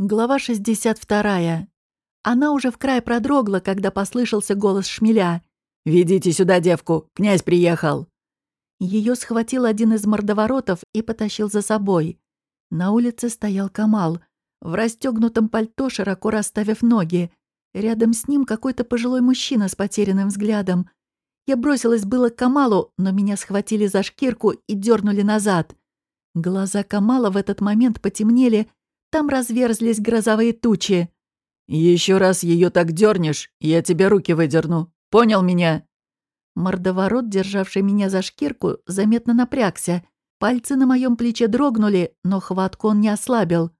Глава 62. Она уже в край продрогла, когда послышался голос шмеля. «Ведите сюда девку, князь приехал!» Ее схватил один из мордоворотов и потащил за собой. На улице стоял Камал, в расстегнутом пальто, широко расставив ноги. Рядом с ним какой-то пожилой мужчина с потерянным взглядом. Я бросилась было к Камалу, но меня схватили за шкирку и дернули назад. Глаза Камала в этот момент потемнели, там разверзлись грозовые тучи. Еще раз ее так дернешь, я тебе руки выдерну. Понял меня?» Мордоворот, державший меня за шкирку, заметно напрягся. Пальцы на моем плече дрогнули, но хватку он не ослабил.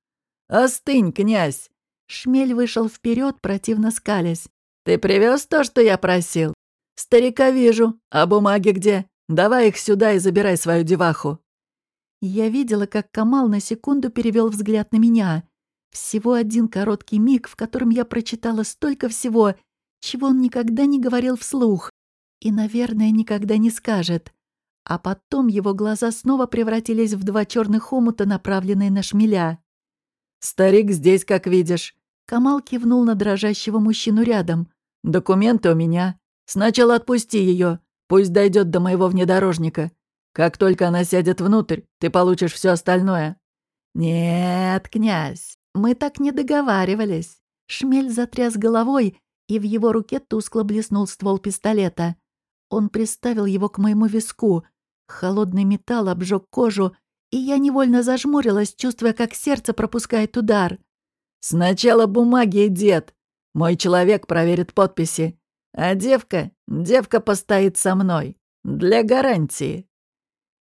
«Остынь, князь!» Шмель вышел вперед, противно скалясь. «Ты привез то, что я просил?» «Старика вижу. А бумаги где? Давай их сюда и забирай свою деваху». Я видела, как Камал на секунду перевел взгляд на меня. Всего один короткий миг, в котором я прочитала столько всего, чего он никогда не говорил вслух. И, наверное, никогда не скажет. А потом его глаза снова превратились в два черных омута, направленные на шмеля. «Старик здесь, как видишь». Камал кивнул на дрожащего мужчину рядом. «Документы у меня. Сначала отпусти ее. Пусть дойдет до моего внедорожника. Как только она сядет внутрь, ты получишь все остальное». «Нет, князь, мы так не договаривались». Шмель затряс головой, и в его руке тускло блеснул ствол пистолета. Он приставил его к моему виску. Холодный металл обжег кожу, и я невольно зажмурилась, чувствуя, как сердце пропускает удар. «Сначала бумаги, дед. Мой человек проверит подписи. А девка, девка постоит со мной. Для гарантии».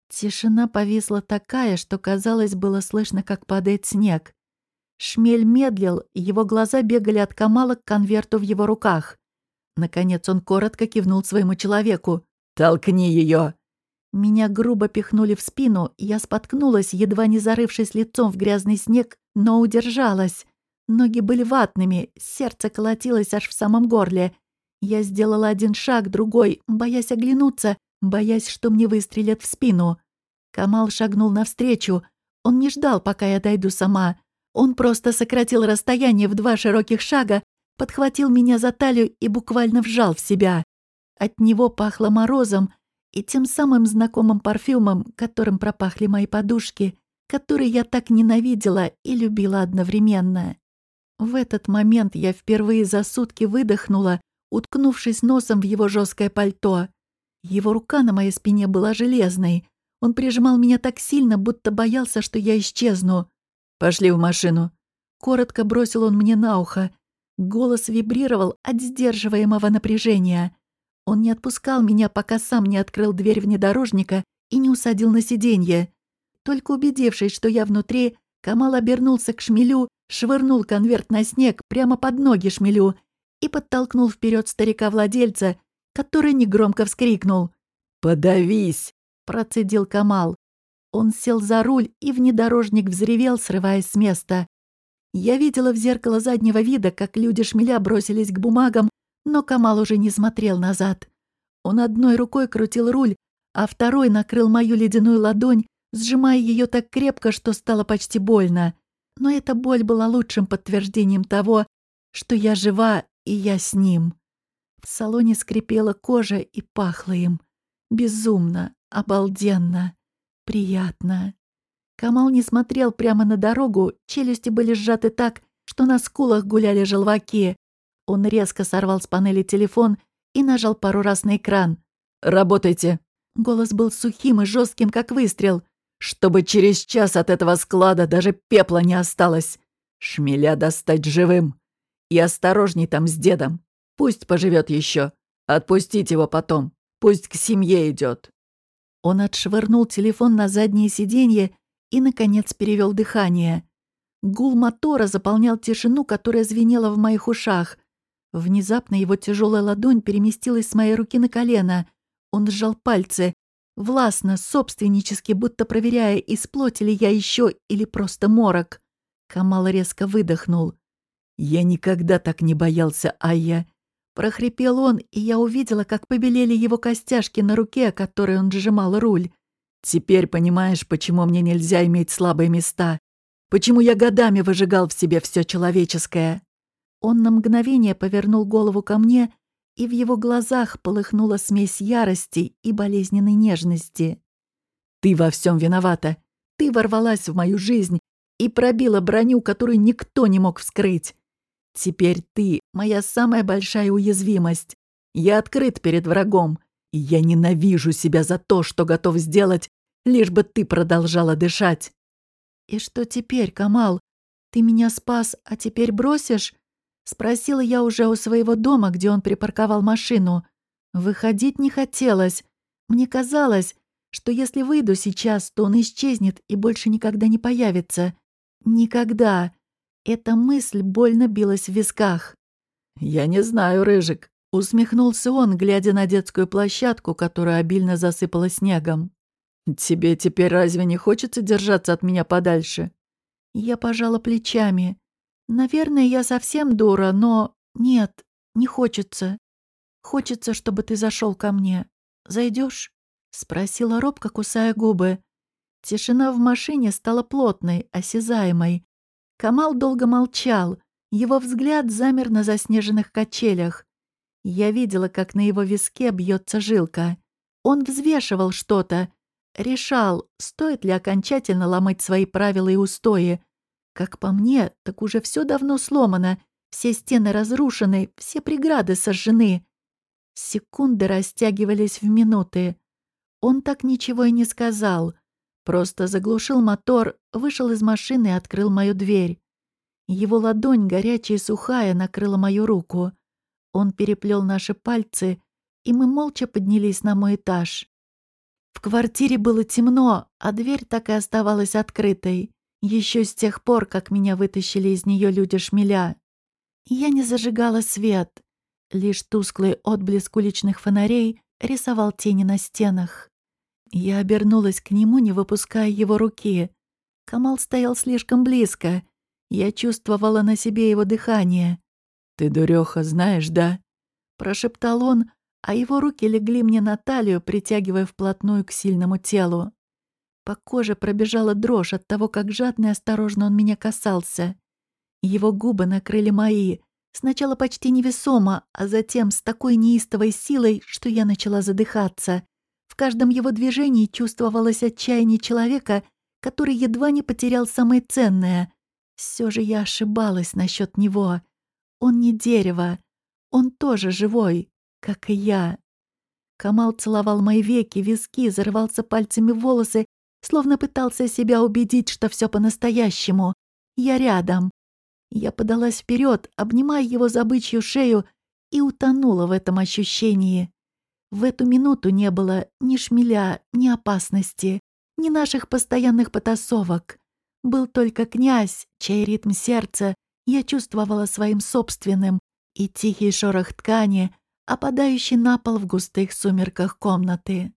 Тишина повисла такая, что, казалось, было слышно, как падает снег. Шмель медлил, его глаза бегали от Камала к конверту в его руках. Наконец он коротко кивнул своему человеку. «Толкни ее!» Меня грубо пихнули в спину, я споткнулась, едва не зарывшись лицом в грязный снег, но удержалась. Ноги были ватными, сердце колотилось аж в самом горле. Я сделала один шаг, другой, боясь оглянуться, боясь, что мне выстрелят в спину. Камал шагнул навстречу. Он не ждал, пока я дойду сама. Он просто сократил расстояние в два широких шага, подхватил меня за талию и буквально вжал в себя. От него пахло морозом и тем самым знакомым парфюмом, которым пропахли мои подушки, которые я так ненавидела и любила одновременно. В этот момент я впервые за сутки выдохнула, уткнувшись носом в его жесткое пальто. Его рука на моей спине была железной. Он прижимал меня так сильно, будто боялся, что я исчезну. «Пошли в машину». Коротко бросил он мне на ухо. Голос вибрировал от сдерживаемого напряжения. Он не отпускал меня, пока сам не открыл дверь внедорожника и не усадил на сиденье. Только убедившись, что я внутри, Камал обернулся к шмелю, швырнул конверт на снег прямо под ноги шмелю и подтолкнул вперед старика-владельца, который негромко вскрикнул. «Подавись!» — процедил Камал. Он сел за руль, и внедорожник взревел, срываясь с места. Я видела в зеркало заднего вида, как люди шмеля бросились к бумагам, но Камал уже не смотрел назад. Он одной рукой крутил руль, а второй накрыл мою ледяную ладонь, сжимая ее так крепко, что стало почти больно. Но эта боль была лучшим подтверждением того, что я жива и я с ним. В салоне скрипела кожа и пахло им. Безумно, обалденно, приятно. Камал не смотрел прямо на дорогу, челюсти были сжаты так, что на скулах гуляли желваки. Он резко сорвал с панели телефон и нажал пару раз на экран. «Работайте!» Голос был сухим и жестким, как выстрел. «Чтобы через час от этого склада даже пепла не осталось. Шмеля достать живым. И осторожней там с дедом. Пусть поживет еще. Отпустить его потом. Пусть к семье идет. Он отшвырнул телефон на заднее сиденье и, наконец, перевел дыхание. Гул мотора заполнял тишину, которая звенела в моих ушах. Внезапно его тяжелая ладонь переместилась с моей руки на колено. Он сжал пальцы. Властно, собственнически, будто проверяя, из плоти ли я еще или просто морок. Камал резко выдохнул. «Я никогда так не боялся, Айя. Прохрипел он, и я увидела, как побелели его костяшки на руке, которой он сжимал руль. «Теперь понимаешь, почему мне нельзя иметь слабые места? Почему я годами выжигал в себе все человеческое?» Он на мгновение повернул голову ко мне, и в его глазах полыхнула смесь ярости и болезненной нежности. «Ты во всем виновата. Ты ворвалась в мою жизнь и пробила броню, которую никто не мог вскрыть. Теперь ты — моя самая большая уязвимость. Я открыт перед врагом, и я ненавижу себя за то, что готов сделать, лишь бы ты продолжала дышать. «И что теперь, Камал? Ты меня спас, а теперь бросишь?» Спросила я уже у своего дома, где он припарковал машину. Выходить не хотелось. Мне казалось, что если выйду сейчас, то он исчезнет и больше никогда не появится. Никогда. Эта мысль больно билась в висках. «Я не знаю, Рыжик», — усмехнулся он, глядя на детскую площадку, которая обильно засыпала снегом. «Тебе теперь разве не хочется держаться от меня подальше?» Я пожала плечами. «Наверное, я совсем дура, но... Нет, не хочется. Хочется, чтобы ты зашел ко мне. Зайдешь? Спросила робко, кусая губы. Тишина в машине стала плотной, осязаемой. Камал долго молчал. Его взгляд замер на заснеженных качелях. Я видела, как на его виске бьется жилка. Он взвешивал что-то, решал, стоит ли окончательно ломать свои правила и устои. Как по мне, так уже все давно сломано, все стены разрушены, все преграды сожжены. Секунды растягивались в минуты. Он так ничего и не сказал. Просто заглушил мотор, вышел из машины и открыл мою дверь. Его ладонь, горячая и сухая, накрыла мою руку. Он переплел наши пальцы, и мы молча поднялись на мой этаж. В квартире было темно, а дверь так и оставалась открытой. Еще с тех пор, как меня вытащили из нее люди шмеля. Я не зажигала свет. Лишь тусклый отблеск уличных фонарей рисовал тени на стенах. Я обернулась к нему, не выпуская его руки. Камал стоял слишком близко. Я чувствовала на себе его дыхание. «Ты, дуреха, знаешь, да?» Прошептал он, а его руки легли мне на талию, притягивая вплотную к сильному телу. По коже пробежала дрожь от того, как жадно и осторожно он меня касался. Его губы накрыли мои, сначала почти невесомо, а затем с такой неистовой силой, что я начала задыхаться. Каждом его движении чувствовалось отчаяние человека, который едва не потерял самое ценное. Все же я ошибалась насчет него. Он не дерево, он тоже живой, как и я. Камал целовал мои веки, виски, зарывался пальцами в волосы, словно пытался себя убедить, что все по-настоящему. Я рядом. Я подалась вперед, обнимая его за бычью шею, и утонула в этом ощущении. В эту минуту не было ни шмеля, ни опасности, ни наших постоянных потасовок. Был только князь, чей ритм сердца я чувствовала своим собственным, и тихий шорох ткани, опадающий на пол в густых сумерках комнаты.